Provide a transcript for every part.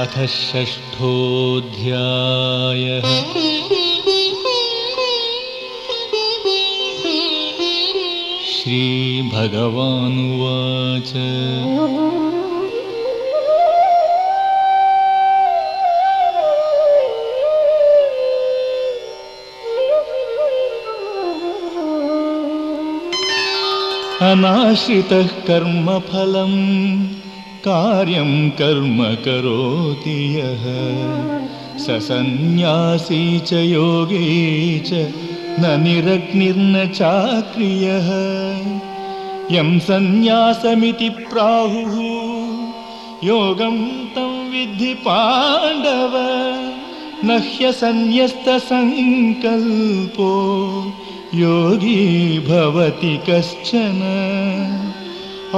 अथ षष्ठोऽध्यायः। श्रीभगवानुवाच। अनाश्रितः कर्मफलं कार्यं कर्म करोति यः। स सन्न्यासी च योगी च न निरग्निर्न चाक्रियः। यं सन्न्यासमिति प्राहुः। योगं तं विद्धि पाण्डव। न ह्यसन्न्यस्तसङ्कल्पो योगी भवति कश्चन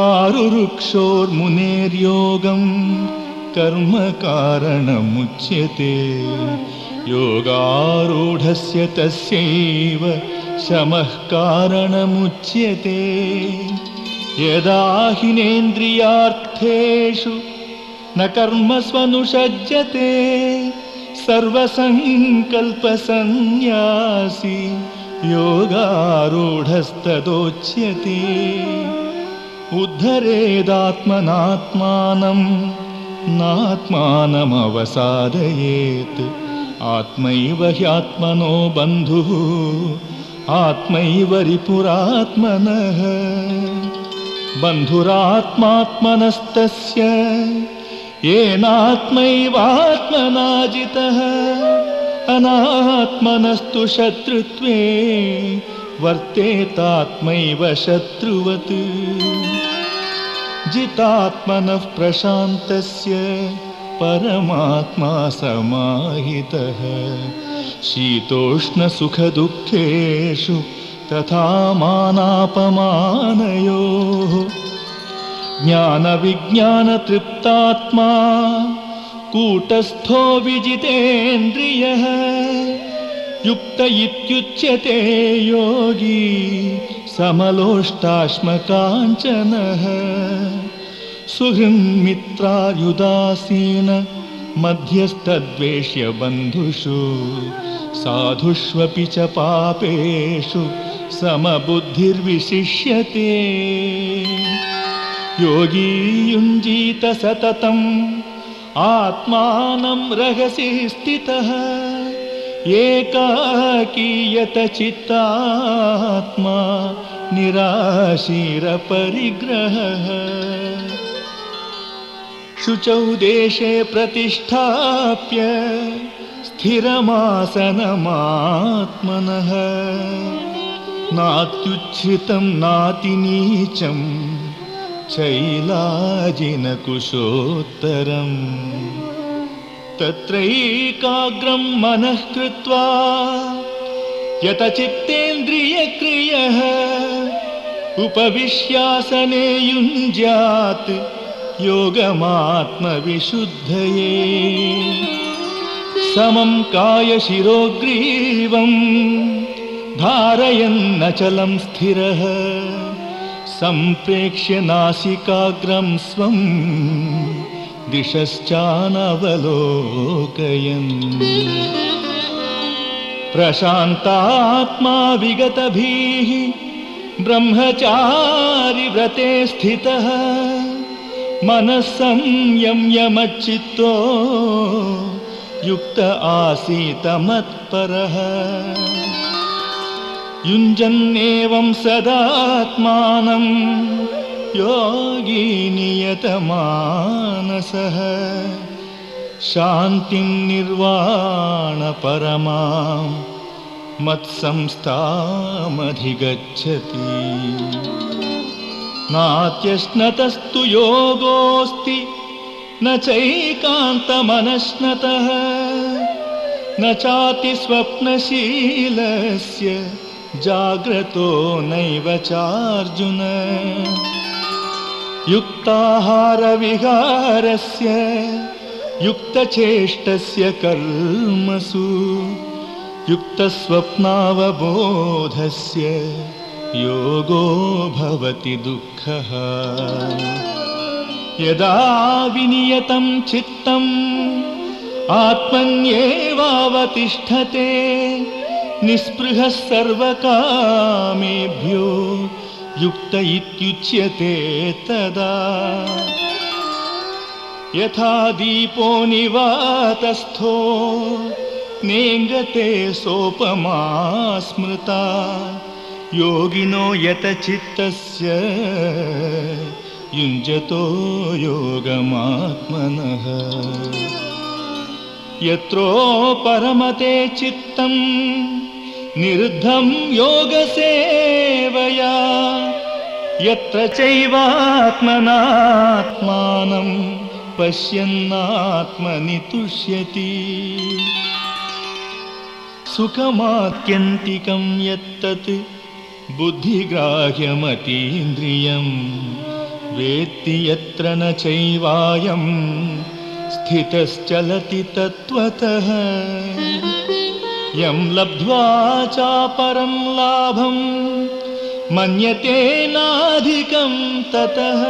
आरुरुक्षोर्मुनेर्योगं कर्मकारणमुच्यते योगारूढस्य तस्यैव शमः कारणमुच्यते यदा हिनेन्द्रियार्थेषु न कर्मस्वनुषज्यते सर्वसङ्कल्पसन्न्यासी योगारूढस्तदोच्यते उद्धरेदात्मनात्मानं नात्मानमवसादयेत्। आत्मैव ह्यात्मनो बन्धुः आत्मैव रिपुरात्मनः। बन्धुरात्मात्मनस्तस्य येनात्मैवात्मना जितः अनात्मनस्तु शत्रुत्वे वर्तेतात्मैव शत्रुवत्। जितात्मनः प्रशान्तस्य परमात्मा समाहितः। शीतोष्णसुखदुःखेषु तथा मानापमानयोः। ज्ञानविज्ञानतृप्तात्मा कूटस्थो विजितेन्द्रियः। युक्त इत्युच्यते योगी समलोष्टाश्मकाञ्चनः। सुहृन्मित्रायुदासीन मध्यस्तद्वेष्य बन्धुषु साधुष्वपि च पापेषु समबुद्धिर्विशिष्यते। योगी युञ्जीत सततम् आत्मानं रहसि स्थितः एकाकीयत चित्तात्मा निराशीरपरिग्रहः। शुचौ देशे प्रतिष्ठाप्य स्थिरमासनमात्मनः। नात्युच्छ्रितं नातिनीचम् शैलाजिनकुशोत्तरम् तत्रैकाग्रं मनः कृत्वा यतचित्तेन्द्रियक्रियः उपविश्यासने युञ्ज्यात् योगमात्मविशुद्धये। समं कायशिरोग्रीवं धारयन्नचलं स्थिरः सम्प्रेक्ष्य नासिकाग्रं स्वं दिशश्चानवलोकयन् प्रशान्तात्मा विगतभिः ब्रह्मचारिव्रते स्थितः। मनः संयम्यमच्चित्तो युक्त आसीत मत्परः युञ्जन्नेवं सदात्मानं योगी नियतमानसः। शान्तिं निर्वाणपरमां मत्संस्थामधिगच्छति। नात्यश्नतस्तु योगोऽस्ति। न चैकान्तमनश्नतः। न चातिस्वप्नशीलस्य जाग्रतो नैव चार्जुन युक्ताहारविहारस्य युक्तचेष्टस्य कर्मसु युक्तस्वप्नावबोधस्य योगो भवति दुःखः। यदा विनियतं चित्तम् आत्मन्येवावतिष्ठते निःस्पृहः सर्वकामेभ्यो युक्त इत्युच्यते तदा। यथा दीपो निवातस्थो नेङ्गते सोपमा स्मृता। योगिनो यतचित्तस्य युञ्जतो योगमात्मनः। यत्रो परमते चित्तं निरुद्धं योगसेवया यत्र चैवात्मनात्मानं पश्यन्नात्मनि तुष्यति सुखमात्यन्तिकं यत्तत् बुद्धिग्राह्यमतीन्द्रियं वेत्ति यत्र न चैवायं स्थितश्चलति तत्त्वतः यं लब्ध्वा चापरं लाभं मन्यते नाधिकं ततः।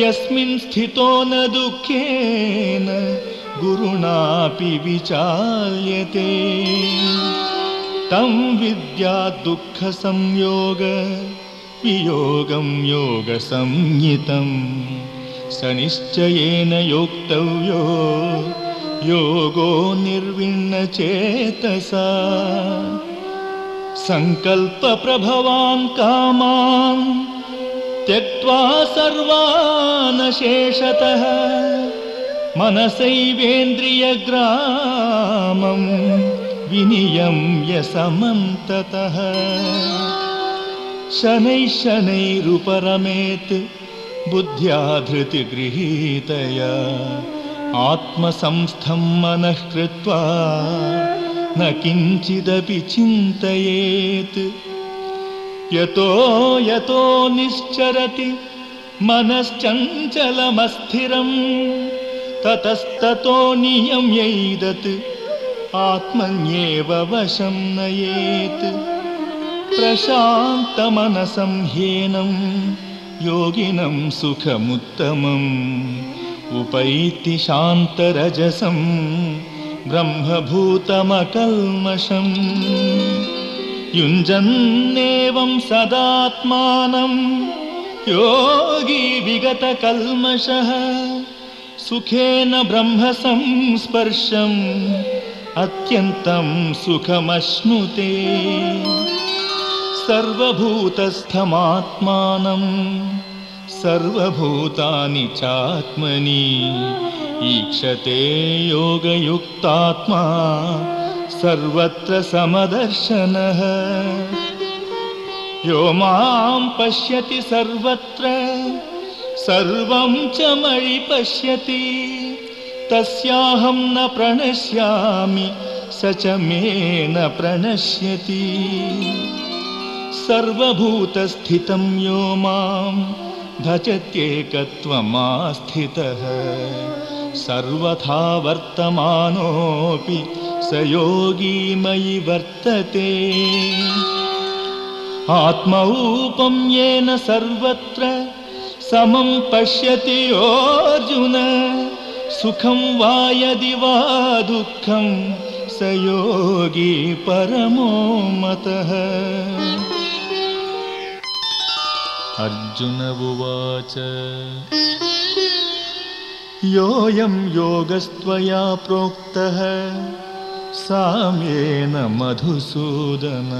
यस्मिन् स्थितो न दुःखेन गुरुणापि विचाल्यते। तं विद्या दुःखसंयोग वियोगं योगसंज्ञितं स निश्चयेन योक्तव्यो योगो निर्विण्णचेतसा। सङ्कल्पप्रभवान् कामान् त्यक्त्वा सर्वान् शेषतः मनसैवेन्द्रियग्रामं विनियम्य समन्ततः शनैः शनैरुपरमेत् बुद्ध्या धृतिगृहीतया आत्मसंस्थं मनः कृत्वा न किञ्चिदपि चिन्तयेत्। यतो यतो निश्चरति मनश्चञ्चलमस्थिरम् ततस्ततो नियम्यैदत् आत्मन्येव वशं नयेत्। प्रशान्तमनसं ह्येनं योगिनं सुखमुत्तमम् उपैति शान्तरजसं ब्रह्मभूतमकल्मषम्। युञ्जन्नेवं सदात्मानं योगी विगतकल्मषः। सुखेन ब्रह्मसंस्पर्शम् अत्यन्तं सुखमश्नुते। सर्वभूतस्थमात्मानं सर्वभूतानि चात्मनि। ईक्षते योगयुक्तात्मा, सर्वत्र समदर्शनः। यो माँ पश्यति सर्वत्र, सर्वं च मयि पश्यति तस्याहं न प्रणश्यामि, स च मे न प्रणश्यति। सर्वभूतस्थितं यो माँ भजत्येकत्वमास्थितः सर्वथा वर्तमानोऽपि स योगी मयि वर्तते। आत्मौपं येन सर्वत्र समं पश्यति योऽर्जुन सुखं वा यदि वा दुःखं स योगी परमो मतः अर्जुन उवाच योऽयं योगस्त्वया प्रोक्तः साम्येन मधुसूदन।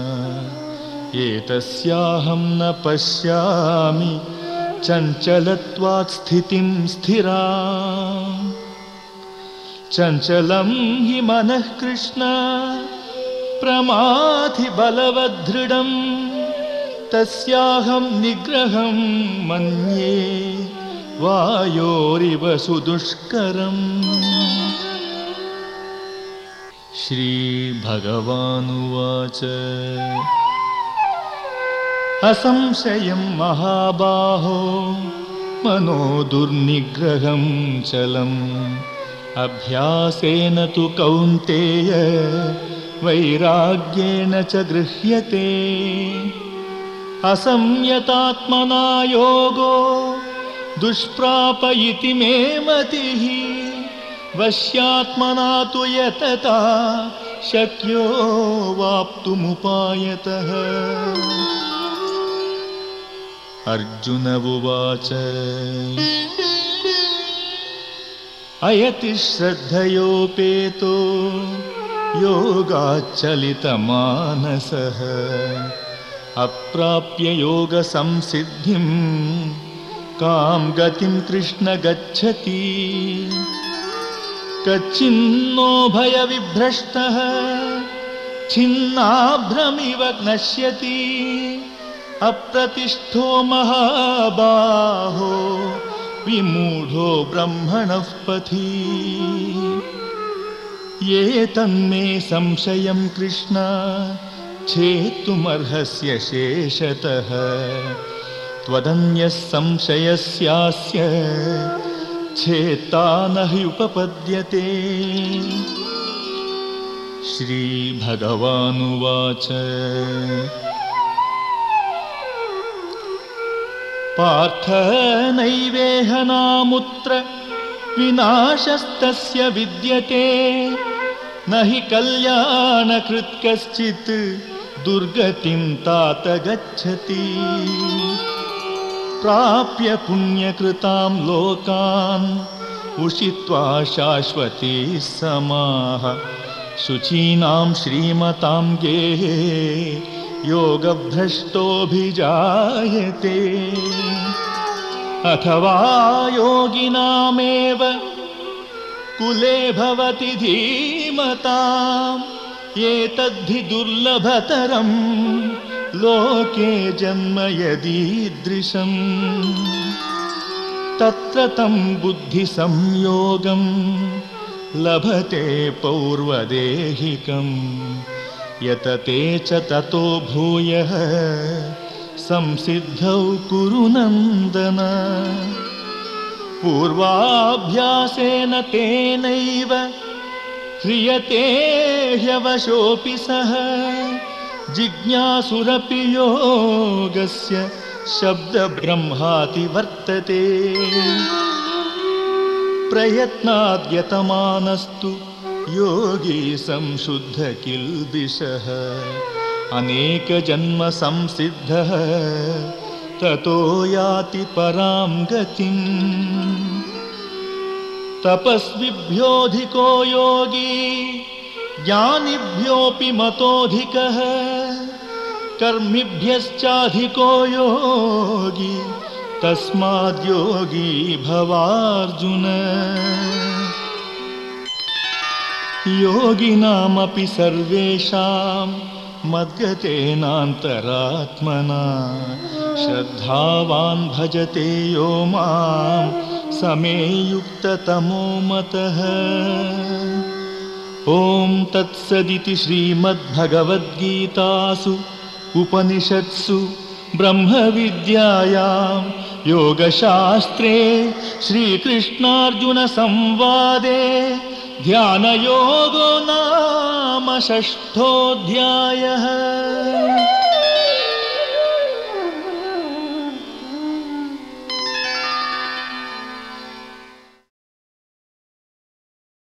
एतस्याहं न पश्यामि चञ्चलत्वात् स्थितिं स्थिरा चञ्चलं हि मनः कृष्ण प्रमाथि बलवदृढम् तस्याहं निग्रहं मन्ये वायोरिव सुदुष्करम्। श्रीभगवानुवाच। असंशयं महाबाहो मनो दुर्निग्रहं चलम्। अभ्यासेन तु कौन्तेय वैराग्येण च गृह्यते असंयतात्मना योगो दुष्प्राप इति मे मतिः। वश्यात्मना तु यतता शक्यो वाप्तुमुपायतः। अर्जुन उवाच। अयति श्रद्धयोपेतो योगाच्चलितमानसः अप्राप्य योगसंसिद्धिं कां गतिं कृष्ण गच्छति। कच्छिन्नो भयविभ्रष्टः। छिन्नाभ्रमिव नश्यति। अप्रतिष्ठो महाबाहो। विमूढो ब्रह्मणः पथि। ये तन्मे संशयं कृष्ण छेत्तुमर्हस्य शेषतः। त्वदन्यः संशयस्यास्य छेत्ता न हि उपपद्यते। श्रीभगवानुवाच। पार्थ नैवेह नामुत्र विनाशस्तस्य विद्यते। न हि कल्याणकृत् कश्चित् दुर्गतिं तात गच्छति। प्राप्य पुण्यकृतां लोकान् उषित्वा शाश्वती समाः। शुचीनां श्रीमतां गेहे योगभ्रष्टोऽभिजायते। अथवा योगिनामेव कुले भवति धीमताम्। एतद्धि दुर्लभतरं लोके जन्म यदीदृशम्। तत्र तं बुद्धिसंयोगं लभते पौर्वदेहिकम्। यतते च ततो भूयः संसिद्धौ कुरु नन्दन। पूर्वाभ्यासेन तेनैव ह्रियते ह्यवशोऽपि सः। जिज्ञासुरपि योगस्य शब्दब्रह्माति वर्तते। प्रयत्नाद्यतमानस्तु योगी संशुद्ध किल्बिषः अनेकजन्मसंसिद्धः ततो याति परां गतिम् तपस्विभ्योऽधिको योगी, ज्ञानिभ्योऽपि मतोऽधिकः, कर्मिभ्यश्चाधिको योगी तस्माद्योगी भवार्जुन। योगिनामपि सर्वेषां मद्गतेनान्तरात्मना श्रद्धावान् भजते यो माँ समे युक्ततमो मतः। ॐ तत्सदिति श्रीमद्भगवद्गीतासु उपनिषत्सु ब्रह्मविद्यायां योगशास्त्रे श्रीकृष्णार्जुनसंवादे ध्यानयोगो नाम षष्ठोऽध्यायः